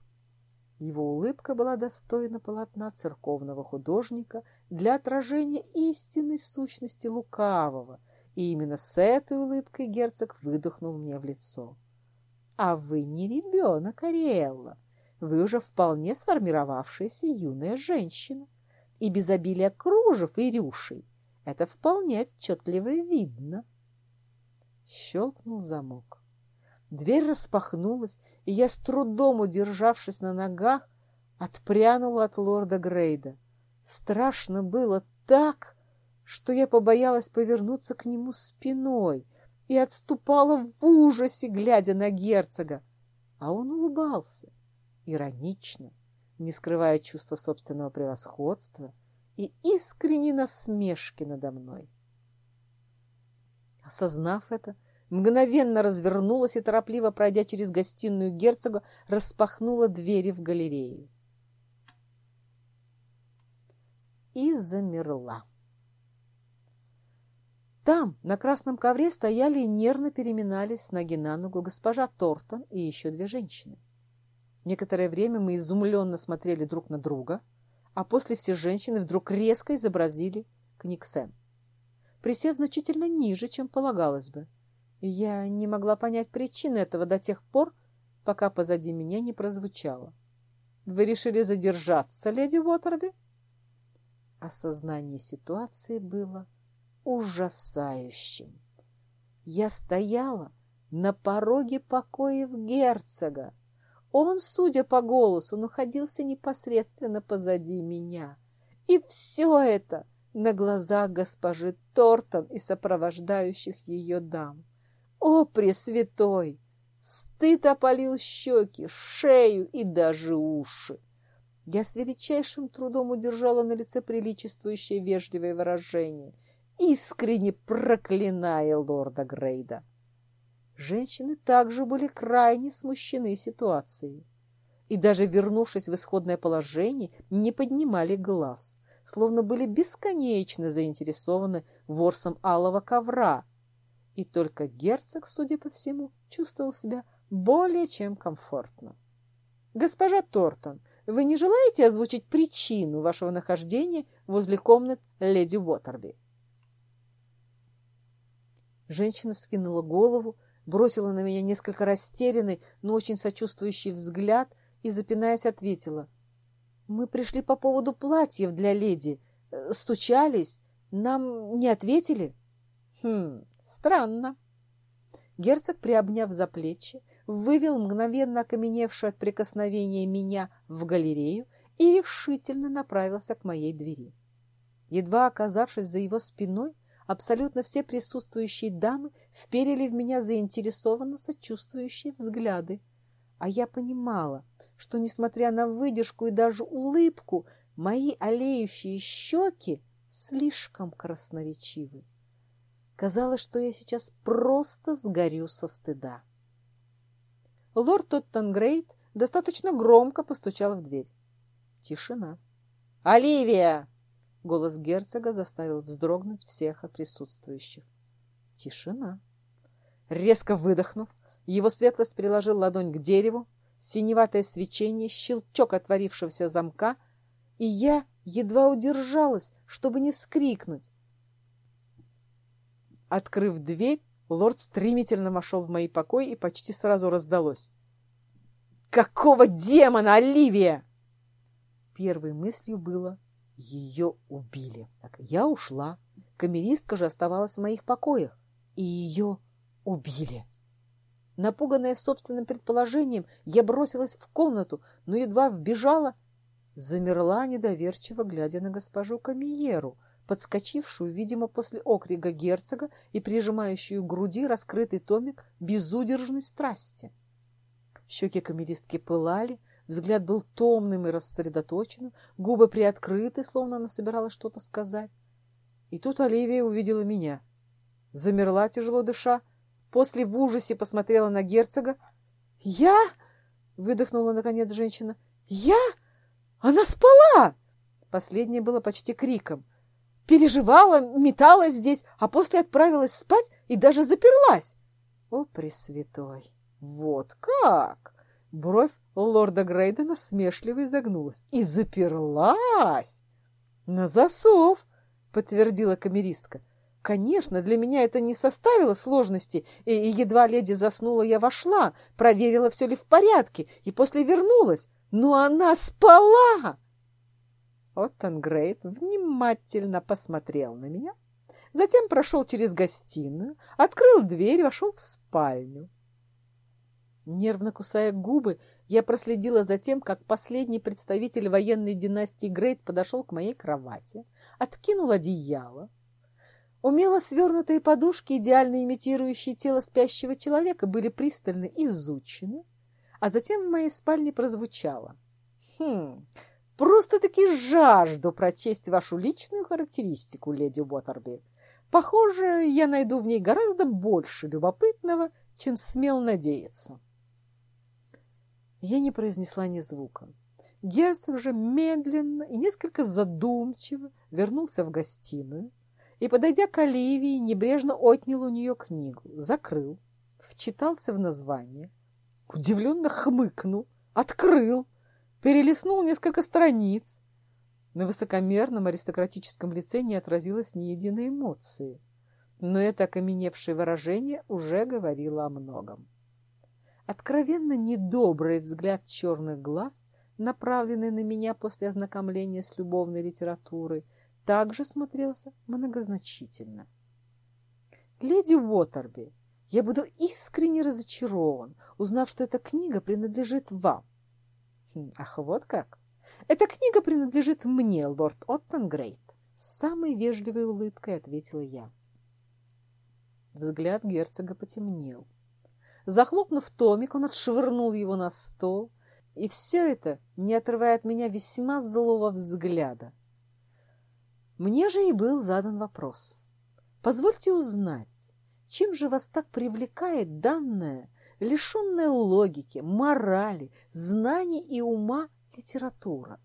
Его улыбка была достойна полотна церковного художника для отражения истинной сущности лукавого, и именно с этой улыбкой герцог выдохнул мне в лицо. «А вы не ребенок, Ариэлла, вы уже вполне сформировавшаяся юная женщина, и без обилия кружев и рюшей это вполне отчетливо видно». Щелкнул замок. Дверь распахнулась, и я, с трудом удержавшись на ногах, отпрянула от лорда Грейда. Страшно было так, что я побоялась повернуться к нему спиной и отступала в ужасе, глядя на герцога. А он улыбался, иронично, не скрывая чувства собственного превосходства и искренней насмешки надо мной. Осознав это, мгновенно развернулась и, торопливо пройдя через гостиную герцога, распахнула двери в галерею. И замерла. Там, на красном ковре, стояли и нервно переминались с ноги на ногу госпожа Тортон и еще две женщины. Некоторое время мы изумленно смотрели друг на друга, а после все женщины вдруг резко изобразили Книксен, присев значительно ниже, чем полагалось бы. Я не могла понять причины этого до тех пор, пока позади меня не прозвучало. «Вы решили задержаться, леди Уотерби?» Осознание ситуации было ужасающим. Я стояла на пороге покоев герцога. Он, судя по голосу, находился непосредственно позади меня. И все это на глазах госпожи Тортон и сопровождающих ее дам. О, Пресвятой! Стыд опалил щеки, шею и даже уши. Я с величайшим трудом удержала на лице приличествующее вежливое выражение, искренне проклиная лорда Грейда. Женщины также были крайне смущены ситуацией и даже вернувшись в исходное положение, не поднимали глаз, словно были бесконечно заинтересованы ворсом алого ковра, и только герцог, судя по всему, чувствовал себя более чем комфортно. «Госпожа Тортон, вы не желаете озвучить причину вашего нахождения возле комнат леди Уотерби?» Женщина вскинула голову, бросила на меня несколько растерянный, но очень сочувствующий взгляд и, запинаясь, ответила. «Мы пришли по поводу платьев для леди. Стучались. Нам не ответили?» «Хм, Странно. Герцог, приобняв за плечи, вывел мгновенно окаменевшую от прикосновения меня в галерею и решительно направился к моей двери. Едва оказавшись за его спиной, абсолютно все присутствующие дамы вперили в меня заинтересованно сочувствующие взгляды. А я понимала, что, несмотря на выдержку и даже улыбку, мои олеющие щеки слишком красноречивы. Казалось, что я сейчас просто сгорю со стыда. Лорд Тоттенгрейд достаточно громко постучал в дверь. Тишина. «Оливия!» Голос герцога заставил вздрогнуть всех присутствующих. Тишина. Резко выдохнув, его светлость приложил ладонь к дереву, синеватое свечение, щелчок отворившегося замка, и я едва удержалась, чтобы не вскрикнуть. Открыв дверь, лорд стремительно вошел в мои покои и почти сразу раздалось. «Какого демона, Оливия?» Первой мыслью было «Ее убили». Так, я ушла, камеристка же оставалась в моих покоях, и ее убили. Напуганная собственным предположением, я бросилась в комнату, но едва вбежала, замерла недоверчиво, глядя на госпожу Камиеру — подскочившую, видимо, после окрига герцога и прижимающую к груди раскрытый томик безудержной страсти. Щеки камеристки пылали, Взгляд был томным и рассредоточенным, губы приоткрыты, словно она собиралась что-то сказать. И тут Оливия увидела меня. Замерла, тяжело дыша, после в ужасе посмотрела на герцога. «Я?» — выдохнула, наконец, женщина. «Я? Она спала!» Последнее было почти криком. «Переживала, металась здесь, а после отправилась спать и даже заперлась!» «О, Пресвятой! Вот как!» Бровь лорда Грейдена смешливо изогнулась. «И заперлась!» «На засов!» — подтвердила камеристка. Конечно, для меня это не составило сложности, и, и едва леди заснула, я вошла, проверила, все ли в порядке, и после вернулась. Но она спала! Оттон Грейт внимательно посмотрел на меня, затем прошел через гостиную, открыл дверь и вошел в спальню. Нервно кусая губы, я проследила за тем, как последний представитель военной династии Грейт подошел к моей кровати, откинул одеяло. Умело свернутые подушки, идеально имитирующие тело спящего человека, были пристально изучены, а затем в моей спальне прозвучало. «Хм, просто-таки жажду прочесть вашу личную характеристику, леди Уотерби. Похоже, я найду в ней гораздо больше любопытного, чем смел надеяться». Я не произнесла ни звука. Герцог же медленно и несколько задумчиво вернулся в гостиную и, подойдя к Оливии, небрежно отнял у нее книгу, закрыл, вчитался в название, удивленно хмыкнул, открыл, перелистнул несколько страниц. На высокомерном аристократическом лице не отразилось ни единой эмоции, но это окаменевшее выражение уже говорило о многом. Откровенно недобрый взгляд черных глаз, направленный на меня после ознакомления с любовной литературой, также смотрелся многозначительно. «Леди Уотерби, я буду искренне разочарован, узнав, что эта книга принадлежит вам». «Ах, вот как! Эта книга принадлежит мне, лорд Оттенгрейд», — с самой вежливой улыбкой ответила я. Взгляд герцога потемнел. Захлопнув томик, он отшвырнул его на стол, и все это не отрывая от меня весьма злого взгляда. Мне же и был задан вопрос. Позвольте узнать, чем же вас так привлекает данная, лишенная логики, морали, знаний и ума литература?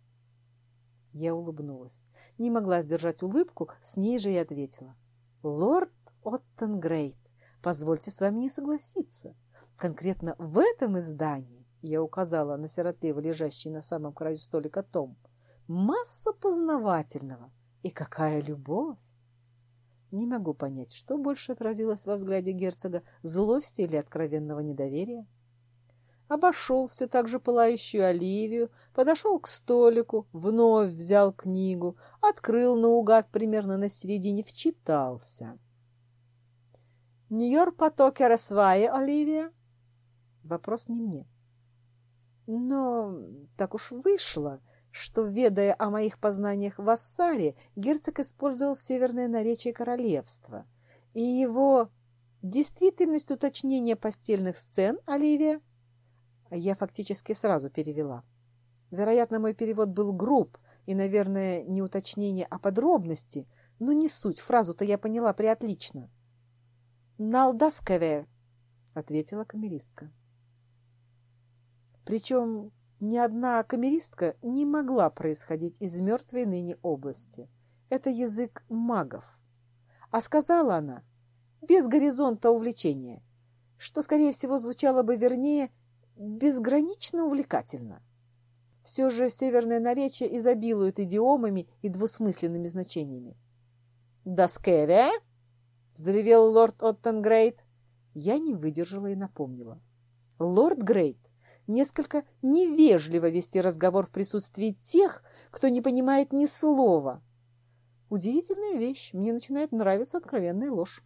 Я улыбнулась. Не могла сдержать улыбку, с ней же и ответила. «Лорд Оттенгрейд, позвольте с вами не согласиться. Конкретно в этом издании, я указала на сиротливо лежащий на самом краю столика том, масса познавательного. И какая любовь! Не могу понять, что больше отразилось во взгляде герцога, злости или откровенного недоверия. Обошел все так же пылающую Оливию, подошел к столику, вновь взял книгу, открыл наугад примерно на середине, вчитался. «Нью-Йорк потоке Ресвае, Оливия?» Вопрос не мне. Но так уж вышло, что, ведая о моих познаниях в Ассаре, герцог использовал северное наречие королевства. И его действительность уточнения постельных сцен, Оливия, я фактически сразу перевела. Вероятно, мой перевод был груб, и, наверное, не уточнение, а подробности, но не суть, фразу-то я поняла приотлично. «Налдаскавер», — ответила камеристка. Причем ни одна камеристка не могла происходить из мертвой ныне области. Это язык магов. А сказала она, без горизонта увлечения, что, скорее всего, звучало бы вернее безгранично увлекательно. Все же северное наречие изобилует идиомами и двусмысленными значениями. «Доскеве?» — взревел лорд Оттенгрейд. Я не выдержала и напомнила. «Лорд Грейт, несколько невежливо вести разговор в присутствии тех, кто не понимает ни слова. Удивительная вещь. Мне начинает нравиться откровенная ложь.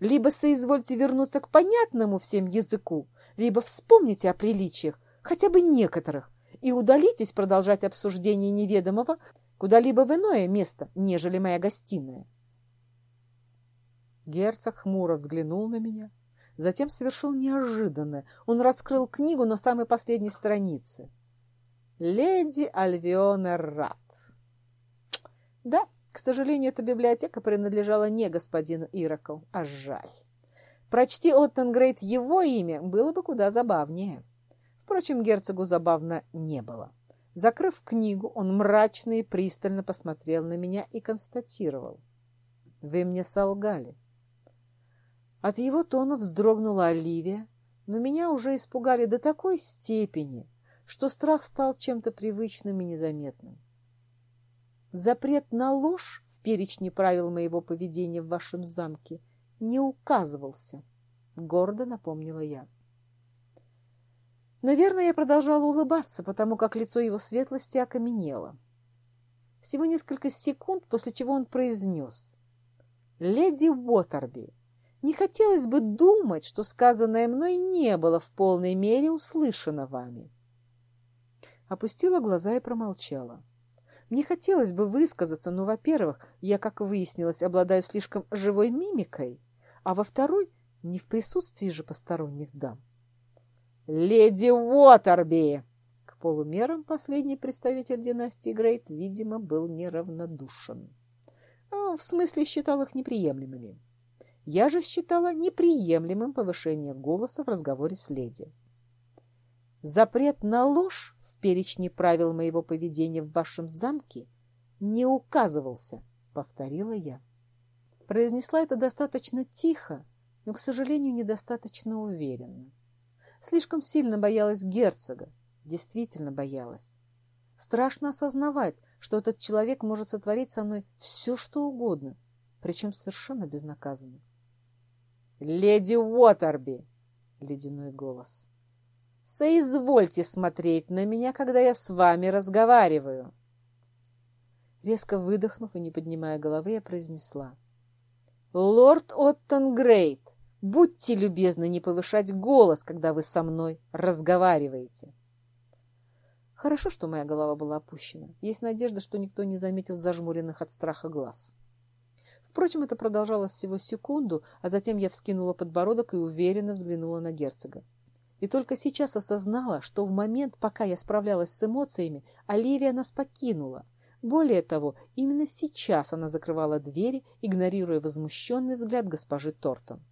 Либо соизвольте вернуться к понятному всем языку, либо вспомните о приличиях, хотя бы некоторых, и удалитесь продолжать обсуждение неведомого куда-либо в иное место, нежели моя гостиная. Герцог хмуро взглянул на меня, Затем совершил неожиданное. Он раскрыл книгу на самой последней странице. Леди Альвиона Рат. Да, к сожалению, эта библиотека принадлежала не господину Ираку, а жаль. Прочти Оттенгрейд его имя, было бы куда забавнее. Впрочем, герцогу забавно не было. Закрыв книгу, он мрачно и пристально посмотрел на меня и констатировал. «Вы мне солгали». От его тона вздрогнула Оливия, но меня уже испугали до такой степени, что страх стал чем-то привычным и незаметным. Запрет на ложь в перечне правил моего поведения в вашем замке не указывался, — гордо напомнила я. Наверное, я продолжала улыбаться, потому как лицо его светлости окаменело. Всего несколько секунд, после чего он произнес. «Леди Уотерби, не хотелось бы думать, что сказанное мной не было в полной мере услышано вами». Опустила глаза и промолчала. Мне хотелось бы высказаться, но, во-первых, я, как выяснилось, обладаю слишком живой мимикой, а во-вторых, не в присутствии же посторонних дам. «Леди Уотерби!» К полумерам последний представитель династии Грейт, видимо, был неравнодушен. Ну, в смысле, считал их неприемлемыми. Я же считала неприемлемым повышение голоса в разговоре с леди. Запрет на ложь в перечне правил моего поведения в вашем замке не указывался, повторила я. Произнесла это достаточно тихо, но, к сожалению, недостаточно уверенно. Слишком сильно боялась герцога, действительно боялась. Страшно осознавать, что этот человек может сотворить со мной все, что угодно, причем совершенно безнаказанно. «Леди Уотерби!» — ледяной голос. «Соизвольте смотреть на меня, когда я с вами разговариваю!» Резко выдохнув и не поднимая головы, я произнесла. «Лорд Оттон Грейт, Будьте любезны не повышать голос, когда вы со мной разговариваете. Хорошо, что моя голова была опущена. Есть надежда, что никто не заметил зажмуренных от страха глаз. Впрочем, это продолжалось всего секунду, а затем я вскинула подбородок и уверенно взглянула на герцога. И только сейчас осознала, что в момент, пока я справлялась с эмоциями, Оливия нас покинула. Более того, именно сейчас она закрывала двери, игнорируя возмущенный взгляд госпожи Тортон.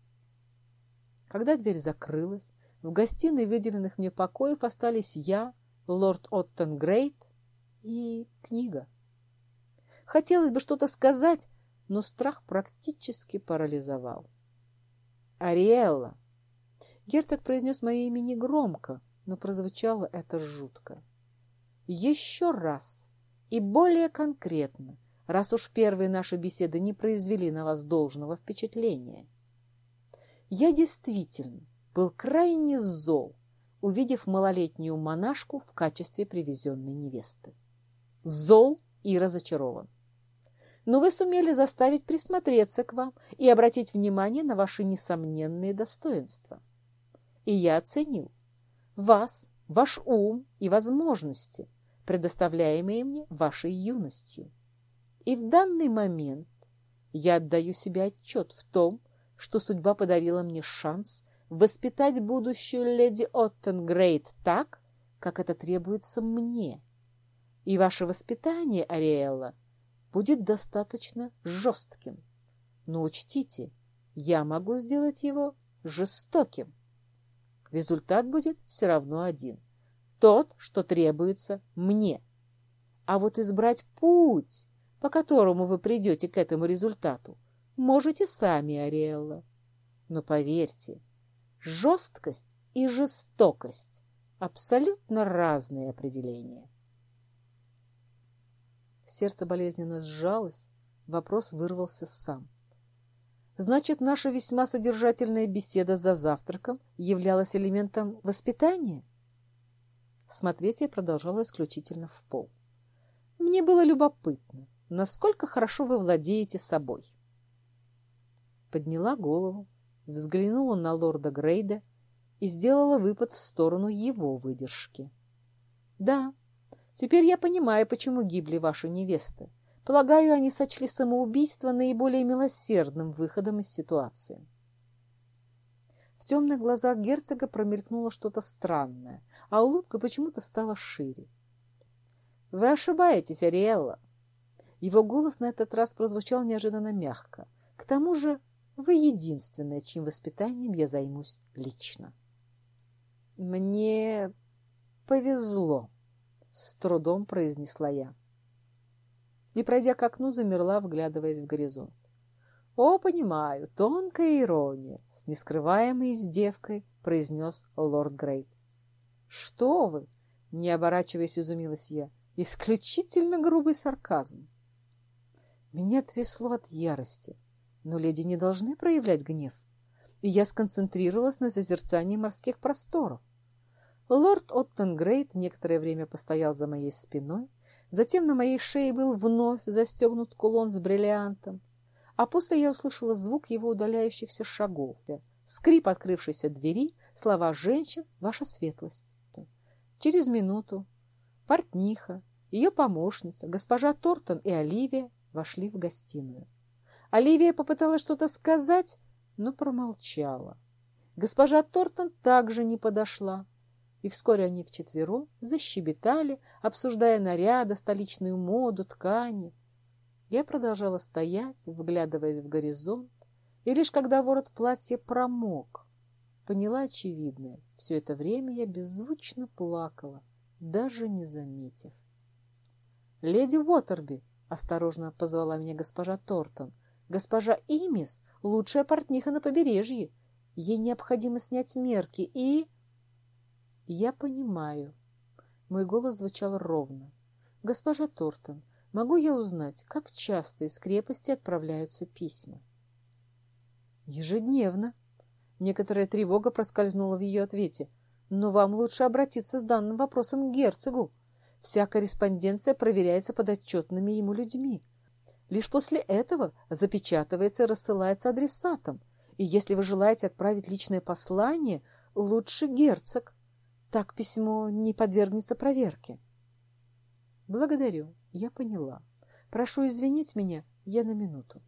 Когда дверь закрылась, в гостиной выделенных мне покоев остались я, лорд Оттон Грейт и книга. Хотелось бы что-то сказать, но страх практически парализовал. «Ариэлла!» Герцог произнес мое имя негромко, но прозвучало это жутко. «Еще раз и более конкретно, раз уж первые наши беседы не произвели на вас должного впечатления». Я действительно был крайне зол, увидев малолетнюю монашку в качестве привезенной невесты. Зол и разочарован. Но вы сумели заставить присмотреться к вам и обратить внимание на ваши несомненные достоинства. И я оценил вас, ваш ум и возможности, предоставляемые мне вашей юностью. И в данный момент я отдаю себе отчет в том, что судьба подарила мне шанс воспитать будущую леди Оттенгрейд так, как это требуется мне. И ваше воспитание, Ариэлла, будет достаточно жестким. Но учтите, я могу сделать его жестоким. Результат будет все равно один. Тот, что требуется мне. А вот избрать путь, по которому вы придете к этому результату, можете сами, Ариэлла. Но поверьте, жесткость и жестокость — абсолютно разные определения. Сердце болезненно сжалось, вопрос вырвался сам. Значит, наша весьма содержательная беседа за завтраком являлась элементом воспитания? Смотреть я продолжала исключительно в пол. Мне было любопытно, насколько хорошо вы владеете собой подняла голову, взглянула на лорда Грейда и сделала выпад в сторону его выдержки. «Да, теперь я понимаю, почему гибли ваши невесты. Полагаю, они сочли самоубийство наиболее милосердным выходом из ситуации». В темных глазах герцога промелькнуло что-то странное, а улыбка почему-то стала шире. Вы ошибаетесь, Ариэлла. Его голос на этот раз прозвучал неожиданно мягко. К тому же вы единственное, чьим воспитанием я займусь лично. Мне повезло, с трудом произнесла я. И, пройдя к окну, замерла, вглядываясь в горизонт. «О, понимаю, тонкая ирония!» — с нескрываемой издевкой произнес лорд Грейт. «Что вы?» — не оборачиваясь, изумилась я. «Исключительно грубый сарказм». Меня трясло от ярости, но леди не должны проявлять гнев, и я сконцентрировалась на созерцании морских просторов. Лорд Оттенгрейд некоторое время постоял за моей спиной, затем на моей шее был вновь застегнут кулон с бриллиантом, а после я услышала звук его удаляющихся шагов, скрип открывшейся двери, слова женщин «Ваша светлость». Через минуту портниха, ее помощница, госпожа Тортон и Оливия вошли в гостиную. Оливия попыталась что-то сказать, но промолчала. Госпожа Тортон также не подошла, и вскоре они вчетвером защебетали, обсуждая наряды, столичную моду, ткани. Я продолжала стоять, вглядываясь в горизонт, и лишь когда ворот платья промок, поняла очевидное. Все это время я беззвучно плакала, даже не заметив. «Леди Уотерби!» — осторожно позвала меня госпожа Тортон. «Госпожа Имис — лучшая портниха на побережье. Ей необходимо снять мерки и...» «Я понимаю». Мой голос звучал ровно. «Госпожа Тортон, могу я узнать, как часто из крепости отправляются письма?» «Ежедневно». Некоторая тревога проскользнула в ее ответе. «Но вам лучше обратиться с данным вопросом к герцогу. Вся корреспонденция проверяется подотчетными ему людьми. Лишь после этого запечатывается и рассылается адресатам. И если вы желаете отправить личное послание, лучше герцог. Так письмо не подвергнется проверке. Благодарю, я поняла. Прошу извинить меня, я на минуту.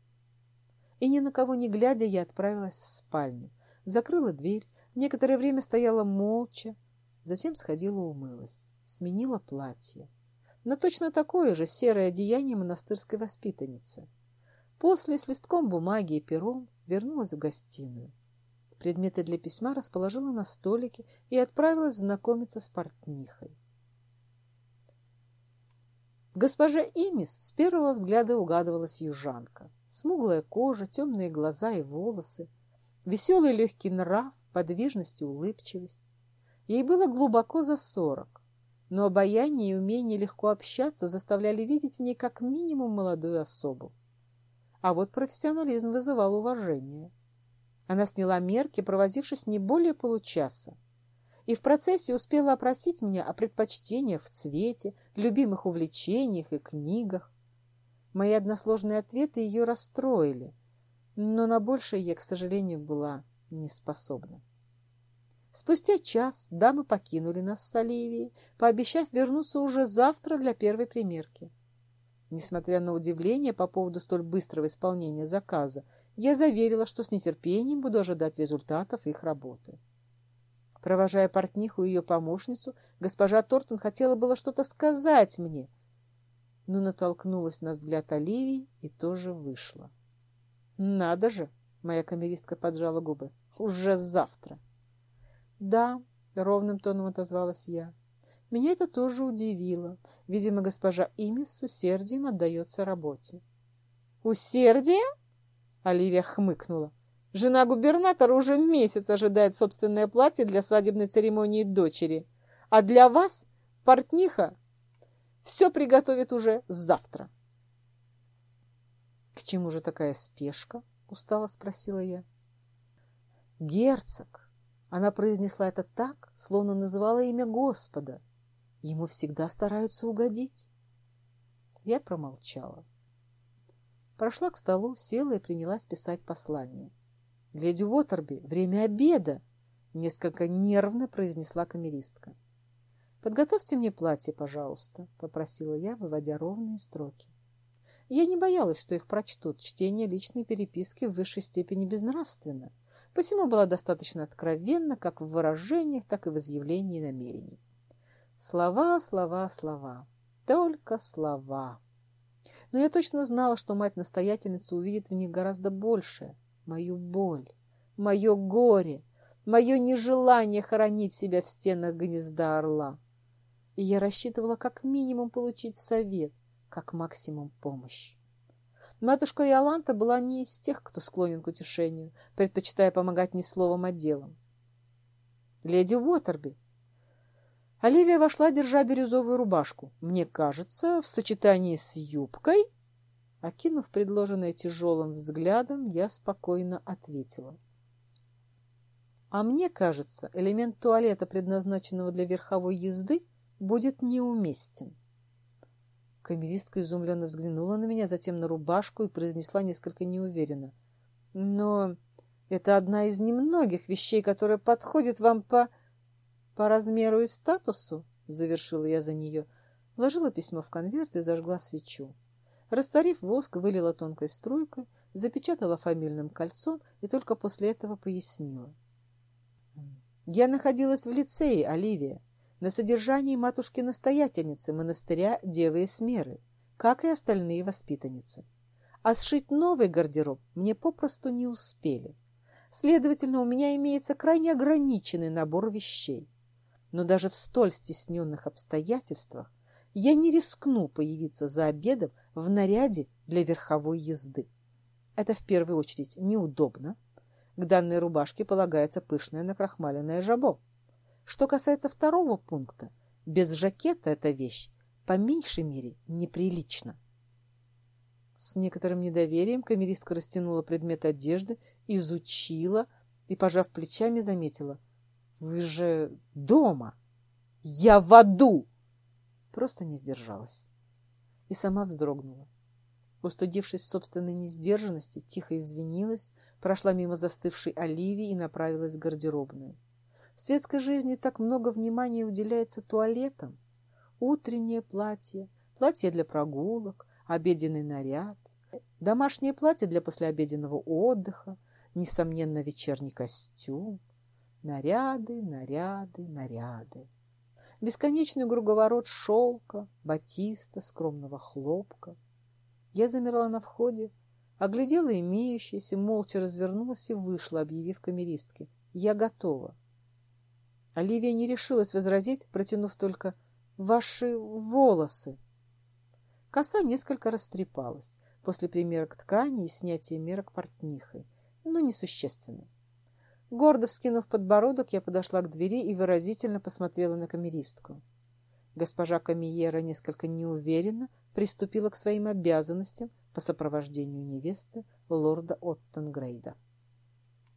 И ни на кого не глядя, я отправилась в спальню. Закрыла дверь, некоторое время стояла молча, затем сходила умылась сменила платье на точно такое же серое одеяние монастырской воспитанницы. После с листком бумаги и пером вернулась в гостиную. Предметы для письма расположила на столике и отправилась знакомиться с портнихой. Госпожа Имис с первого взгляда угадывалась южанка. Смуглая кожа, темные глаза и волосы, веселый легкий нрав, подвижность и улыбчивость. Ей было глубоко за сорок, но обаяние и умение легко общаться заставляли видеть в ней как минимум молодую особу. А вот профессионализм вызывал уважение. Она сняла мерки, провозившись не более получаса, и в процессе успела опросить меня о предпочтениях в цвете, любимых увлечениях и книгах. Мои односложные ответы ее расстроили, но на большее я, к сожалению, была не способна. Спустя час дамы покинули нас с Оливией, пообещав вернуться уже завтра для первой примерки. Несмотря на удивление по поводу столь быстрого исполнения заказа, я заверила, что с нетерпением буду ожидать результатов их работы. Провожая портниху и ее помощницу, госпожа Тортон хотела было что-то сказать мне, но натолкнулась на взгляд Оливии и тоже вышла. «Надо же!» — моя камеристка поджала губы. «Уже завтра!» «Да», — ровным тоном отозвалась я. Меня это тоже удивило. Видимо, госпожа Имис с усердием отдается работе. «Усердие?» — Оливия хмыкнула. «Жена губернатора уже месяц ожидает собственное платье для свадебной церемонии дочери. А для вас, портниха, все приготовит уже завтра». «К чему же такая спешка?» — устало спросила я. «Герцог!» Она произнесла это так, словно называла имя Господа. Ему всегда стараются угодить. Я промолчала. Прошла к столу, села и принялась писать послание. «Леди Уотерби, время обеда!» — несколько нервно произнесла камеристка. «Подготовьте мне платье, пожалуйста», — попросила я, выводя ровные строки. Я не боялась, что их прочтут. Чтение личной переписки в высшей степени безнравственно — посему была достаточно откровенна как в выражениях, так и в изъявлении намерений. Слова, слова, слова. Только слова. Но я точно знала, что мать-настоятельница увидит в них гораздо большее. Мою боль, мое горе, мое нежелание хоронить себя в стенах гнезда орла. И я рассчитывала как минимум получить совет, как максимум помощь. Матушка Иоланта была не из тех, кто склонен к утешению, предпочитая помогать не словом, а делом. «Леди Уотерби!» Оливия вошла, держа бирюзовую рубашку. Мне кажется, в сочетании с юбкой... Окинув предложенное тяжелым взглядом, я спокойно ответила. А мне кажется, элемент туалета, предназначенного для верховой езды, будет неуместен. Камеристка изумленно взглянула на меня, затем на рубашку и произнесла несколько неуверенно. Но это одна из немногих вещей, которая подходит вам по... по размеру и статусу, завершила я за нее. Вложила письмо в конверт и зажгла свечу. Растворив воск, вылила тонкой струйкой, запечатала фамильным кольцом и только после этого пояснила. Я находилась в лицее, Оливия, на содержании матушки-настоятельницы монастыря Девы Эсмеры, как и остальные воспитанницы. А сшить новый гардероб мне попросту не успели. Следовательно, у меня имеется крайне ограниченный набор вещей. Но даже в столь стесненных обстоятельствах я не рискну появиться за обедом в наряде для верховой езды. Это в первую очередь неудобно. К данной рубашке полагается пышное накрахмаленное жабо. Что касается второго пункта, без жакета эта вещь по меньшей мере неприлична. С некоторым недоверием камеристка растянула предмет одежды, изучила и, пожав плечами, заметила. «Вы же дома!» «Я в аду!» Просто не сдержалась. И сама вздрогнула. Устудившись собственной несдержанности, тихо извинилась, прошла мимо застывшей Оливии и направилась в гардеробную. В светской жизни так много внимания уделяется туалетам. Утреннее платье, платье для прогулок, обеденный наряд, домашнее платье для послеобеденного отдыха, несомненно, вечерний костюм. Наряды, наряды, наряды. Бесконечный круговорот шелка, батиста, скромного хлопка. Я замерла на входе, оглядела имеющиеся, молча развернулась и вышла, объявив камеристке. Я готова. Оливия не решилась возразить, протянув только «Ваши волосы!» Коса несколько растрепалась после примерок ткани и снятия мерок портнихой, но несущественно. Гордо вскинув подбородок, я подошла к двери и выразительно посмотрела на камеристку. Госпожа Камиера несколько неуверенно приступила к своим обязанностям по сопровождению невесты лорда Оттенгрейда.